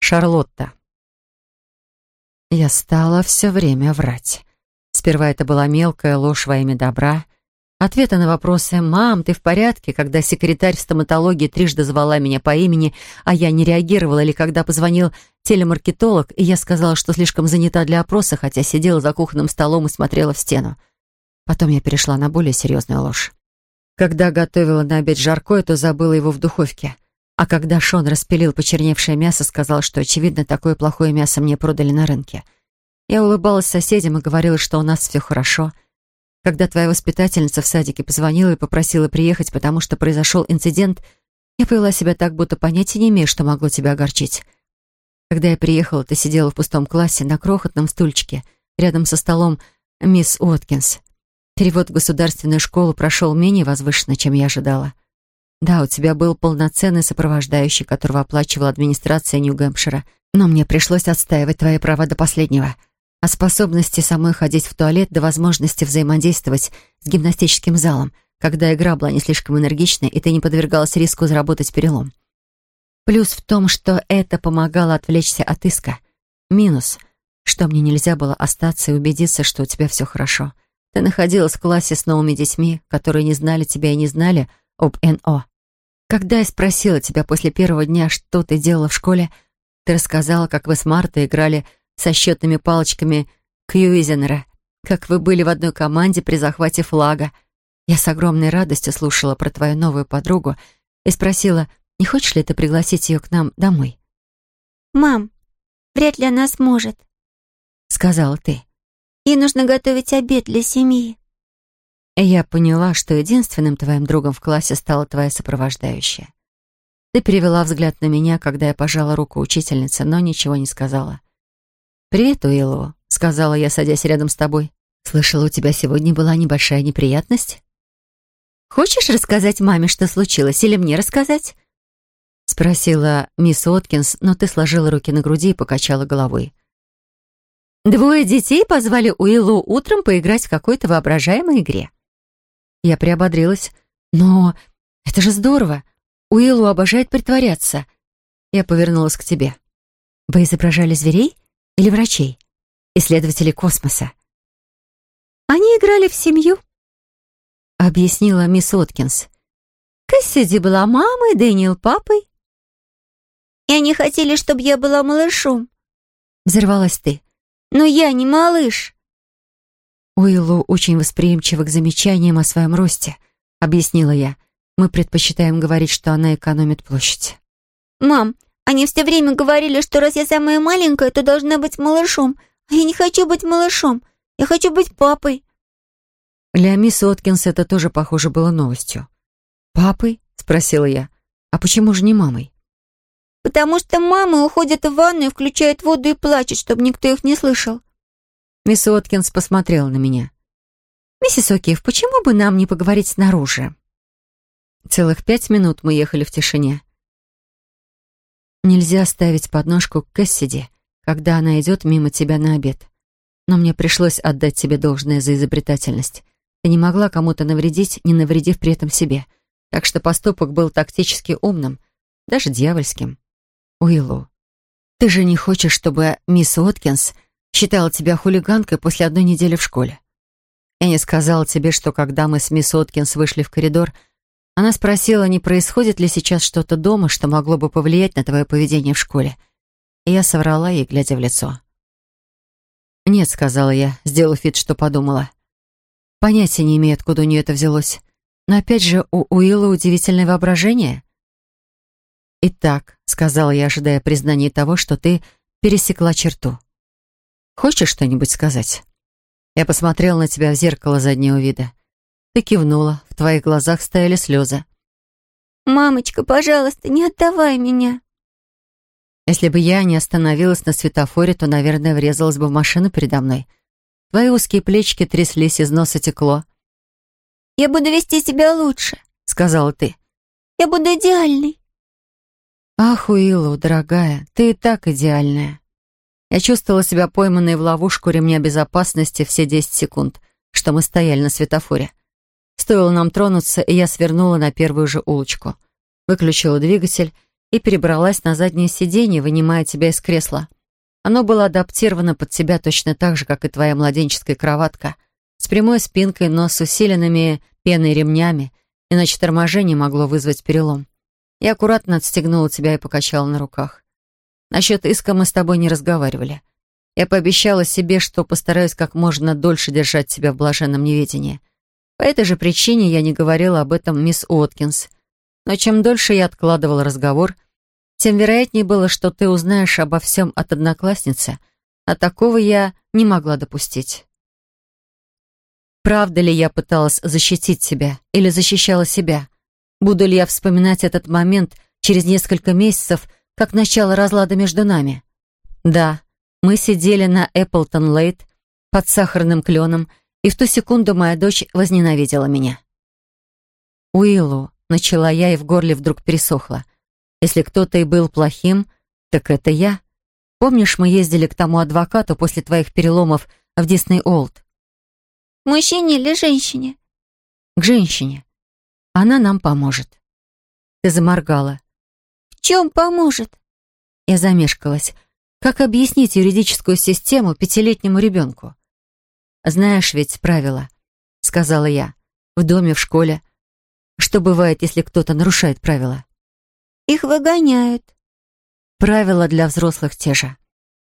Шарлотта. Я стала все время врать. Сперва это была мелкая ложь во имя добра. Ответы на вопросы «Мам, ты в порядке?», когда секретарь в стоматологии трижды звала меня по имени, а я не реагировала, или когда позвонил телемаркетолог, и я сказала, что слишком занята для опроса, хотя сидела за кухонным столом и смотрела в стену. Потом я перешла на более серьезную ложь. Когда готовила на обед жаркое, то забыла его в духовке. А когда Шон распилил почерневшее мясо, сказал, что, очевидно, такое плохое мясо мне продали на рынке. Я улыбалась соседям и говорила, что у нас все хорошо. Когда твоя воспитательница в садике позвонила и попросила приехать, потому что произошел инцидент, я повела себя так, будто понятия не имею, что могло тебя огорчить. Когда я приехала, ты сидела в пустом классе на крохотном стульчике, рядом со столом мисс Уоткинс. Перевод в государственную школу прошел менее возвышенно, чем я ожидала. Да, у тебя был полноценный сопровождающий, которого оплачивала администрация Нью-Гэмпшира, но мне пришлось отстаивать твои права до последнего. О способности самой ходить в туалет до возможности взаимодействовать с гимнастическим залом, когда игра была не слишком энергичной, и ты не подвергалась риску заработать перелом. Плюс в том, что это помогало отвлечься от иска. Минус, что мне нельзя было остаться и убедиться, что у тебя все хорошо. Ты находилась в классе с новыми детьми, которые не знали тебя и не знали об НО. Когда я спросила тебя после первого дня, что ты делала в школе, ты рассказала, как вы с Мартой играли со счетными палочками Кьюизенера, как вы были в одной команде при захвате флага. Я с огромной радостью слушала про твою новую подругу и спросила, не хочешь ли ты пригласить ее к нам домой? «Мам, вряд ли она сможет», — сказала ты. «Ей нужно готовить обед для семьи» и я поняла, что единственным твоим другом в классе стала твоя сопровождающая. Ты перевела взгляд на меня, когда я пожала руку учительнице, но ничего не сказала. «Привет, Уиллоу», — сказала я, садясь рядом с тобой. «Слышала, у тебя сегодня была небольшая неприятность?» «Хочешь рассказать маме, что случилось, или мне рассказать?» Спросила мисс Откинс, но ты сложила руки на груди и покачала головой. «Двое детей позвали Уиллу утром поиграть в какой-то воображаемой игре», я приободрилась. «Но это же здорово! Уиллу обожает притворяться!» Я повернулась к тебе. «Вы изображали зверей или врачей? Исследователей космоса?» «Они играли в семью», — объяснила мисс Откинс. «Кэссиди была мамой, Дэниел — папой». «И они хотели, чтобы я была малышом», — взорвалась ты. «Но я не малыш». «Уиллу очень восприимчива к замечаниям о своем росте», — объяснила я. «Мы предпочитаем говорить, что она экономит площадь». «Мам, они все время говорили, что раз я самая маленькая, то должна быть малышом. А я не хочу быть малышом. Я хочу быть папой». Для мисс Откинс это тоже, похоже, было новостью. «Папой?» — спросила я. «А почему же не мамой?» «Потому что мамы уходят в ванную, включают воду и плачут, чтобы никто их не слышал. Мисс Уоткинс посмотрела на меня. «Миссис Окиев, почему бы нам не поговорить снаружи?» Целых пять минут мы ехали в тишине. Нельзя ставить подножку к Кэссиди, когда она идет мимо тебя на обед. Но мне пришлось отдать тебе должное за изобретательность. Ты не могла кому-то навредить, не навредив при этом себе. Так что поступок был тактически умным, даже дьявольским. Уиллоу, ты же не хочешь, чтобы мисс Уоткинс Считала тебя хулиганкой после одной недели в школе. Я не сказала тебе, что когда мы с мисс Откинс вышли в коридор, она спросила, не происходит ли сейчас что-то дома, что могло бы повлиять на твое поведение в школе. И я соврала ей, глядя в лицо. «Нет», — сказала я, сделав вид, что подумала. Понятия не имею, откуда у нее это взялось. Но опять же, у Уилла удивительное воображение. «Итак», — сказала я, ожидая признания того, что ты пересекла черту. Хочешь что-нибудь сказать?» Я посмотрела на тебя в зеркало заднего вида. Ты кивнула, в твоих глазах стояли слезы. «Мамочка, пожалуйста, не отдавай меня!» Если бы я не остановилась на светофоре, то, наверное, врезалась бы в машину передо мной. Твои узкие плечики тряслись, из носа текло. «Я буду вести себя лучше», — сказала ты. «Я буду идеальной». «Ах, Уиллу, дорогая, ты и так идеальная». Я чувствовала себя пойманной в ловушку ремня безопасности все 10 секунд, что мы стояли на светофоре. Стоило нам тронуться, и я свернула на первую же улочку. Выключила двигатель и перебралась на заднее сиденье, вынимая тебя из кресла. Оно было адаптировано под тебя точно так же, как и твоя младенческая кроватка, с прямой спинкой, но с усиленными пеной ремнями, иначе торможение могло вызвать перелом. Я аккуратно отстегнула тебя и покачала на руках. Насчет иска мы с тобой не разговаривали. Я пообещала себе, что постараюсь как можно дольше держать себя в блаженном неведении. По этой же причине я не говорила об этом мисс Уоткинс. Но чем дольше я откладывала разговор, тем вероятнее было, что ты узнаешь обо всем от одноклассницы, а такого я не могла допустить. Правда ли я пыталась защитить себя или защищала себя? Буду ли я вспоминать этот момент через несколько месяцев – как начало разлада между нами. Да, мы сидели на Эпплтон-Лейт под сахарным кленом, и в ту секунду моя дочь возненавидела меня. «Уиллу», — начала я, и в горле вдруг пересохло. «Если кто-то и был плохим, так это я. Помнишь, мы ездили к тому адвокату после твоих переломов в Дисней Олд?» «Мужчине или женщине?» «К женщине. Она нам поможет». Ты заморгала чем поможет?» Я замешкалась. Как объяснить юридическую систему пятилетнему ребенку? «Знаешь ведь правила», — сказала я, — «в доме, в школе. Что бывает, если кто-то нарушает правила?» «Их выгоняют». «Правила для взрослых те же.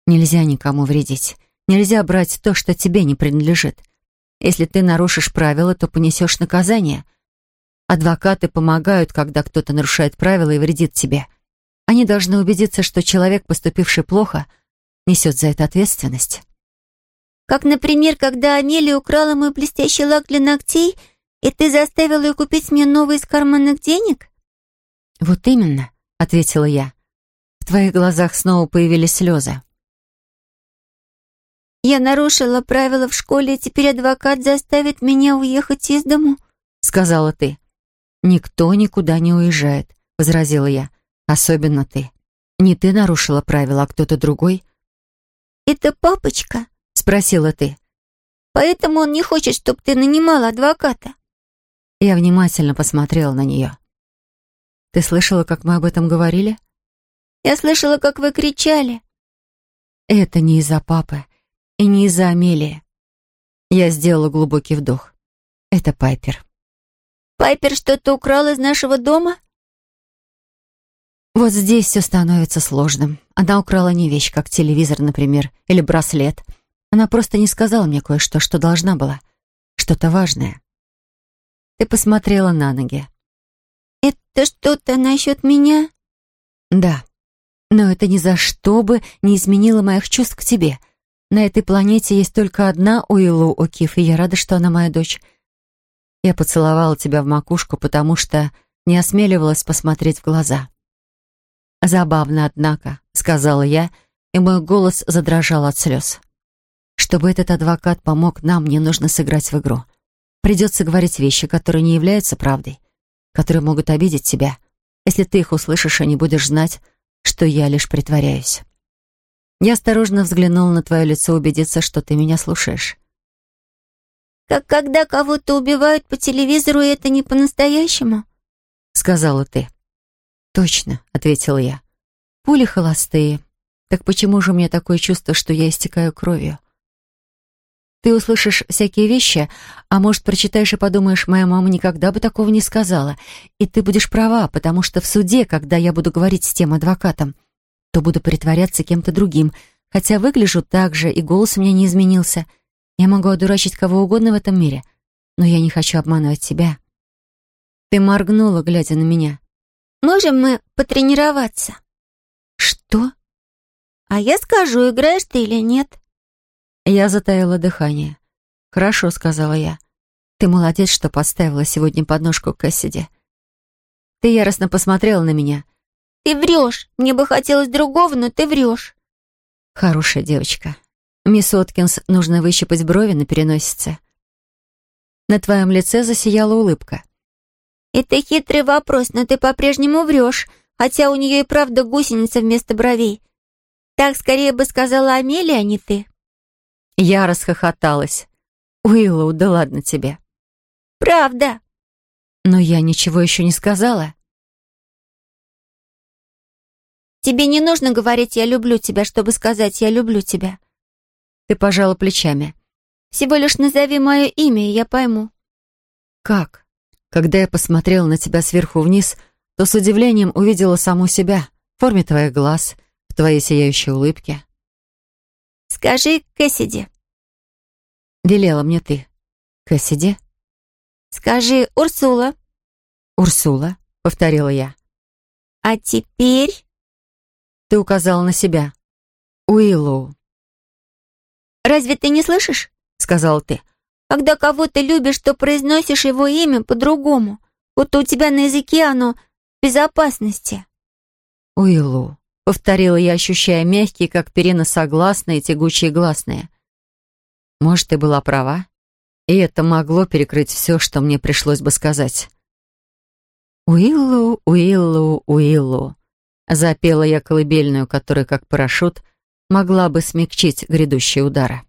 Нельзя никому вредить. Нельзя брать то, что тебе не принадлежит. Если ты нарушишь правила, то понесешь наказание. Адвокаты помогают, когда кто-то нарушает правила и вредит тебе». Они должны убедиться, что человек, поступивший плохо, несет за это ответственность. Как, например, когда Амелия украла мой блестящий лак для ногтей, и ты заставила ее купить мне новый из карманных денег? Вот именно, ответила я. В твоих глазах снова появились слезы. «Я нарушила правила в школе, и теперь адвокат заставит меня уехать из дому», — сказала ты. «Никто никуда не уезжает», — возразила я. Особенно ты. Не ты нарушила правила, а кто-то другой. «Это папочка?» — спросила ты. «Поэтому он не хочет, чтобы ты нанимала адвоката». Я внимательно посмотрела на нее. «Ты слышала, как мы об этом говорили?» «Я слышала, как вы кричали». «Это не из-за папы и не из-за Амелии». Я сделала глубокий вдох. «Это Пайпер». «Пайпер что-то украл из нашего дома?» Вот здесь все становится сложным. Она украла не вещь, как телевизор, например, или браслет. Она просто не сказала мне кое-что, что должна была. Что-то важное. Ты посмотрела на ноги. «Это что-то насчет меня?» «Да. Но это ни за что бы не изменило моих чувств к тебе. На этой планете есть только одна Уиллу О'Кифф, и я рада, что она моя дочь. Я поцеловала тебя в макушку, потому что не осмеливалась посмотреть в глаза». «Забавно, однако», — сказала я, и мой голос задрожал от слез. «Чтобы этот адвокат помог нам, мне нужно сыграть в игру. Придется говорить вещи, которые не являются правдой, которые могут обидеть тебя, если ты их услышишь и не будешь знать, что я лишь притворяюсь. Я осторожно взглянула на твое лицо убедиться, что ты меня слушаешь». «Как когда кого-то убивают по телевизору, и это не по-настоящему?» — сказала ты. «Точно», — ответил я. «Пули холостые. Так почему же у меня такое чувство, что я истекаю кровью?» «Ты услышишь всякие вещи, а может, прочитаешь и подумаешь, моя мама никогда бы такого не сказала. И ты будешь права, потому что в суде, когда я буду говорить с тем адвокатом, то буду притворяться кем-то другим, хотя выгляжу так же, и голос у меня не изменился. Я могу одурачить кого угодно в этом мире, но я не хочу обманывать тебя». Ты моргнула, глядя на меня. Можем мы потренироваться?» «Что?» «А я скажу, играешь ты или нет?» Я затаяла дыхание. «Хорошо», — сказала я. «Ты молодец, что подставила сегодня подножку Кэссиди». Ты яростно посмотрела на меня. «Ты врешь. Мне бы хотелось другого, но ты врешь». «Хорошая девочка. Мисс Откинс, нужно выщипать брови на переносице». На твоем лице засияла улыбка. «Это хитрый вопрос, но ты по-прежнему врешь, хотя у нее и правда гусеница вместо бровей. Так скорее бы сказала Амелия, а не ты». Я расхохоталась. «Уиллоу, да ладно тебе». «Правда». «Но я ничего еще не сказала». «Тебе не нужно говорить «я люблю тебя», чтобы сказать «я люблю тебя». Ты пожала плечами. «Всего лишь назови мое имя, и я пойму». «Как?» Когда я посмотрела на тебя сверху вниз, то с удивлением увидела саму себя в форме твоих глаз, в твоей сияющей улыбке. «Скажи Кэссиди», — велела мне ты. «Кэссиди?» «Скажи Урсула». «Урсула», — повторила я. «А теперь...» Ты указала на себя. «Уиллоу». «Разве ты не слышишь?» — сказала ты. Когда кого-то любишь, то произносишь его имя по-другому. Вот у тебя на языке оно в безопасности». «Уиллу», — повторила я, ощущая мягкие, как перина согласные, тягучие гласные. «Может, ты была права, и это могло перекрыть все, что мне пришлось бы сказать». «Уиллу, Уиллу, Уиллу», — запела я колыбельную, которая, как парашют, могла бы смягчить грядущие удары.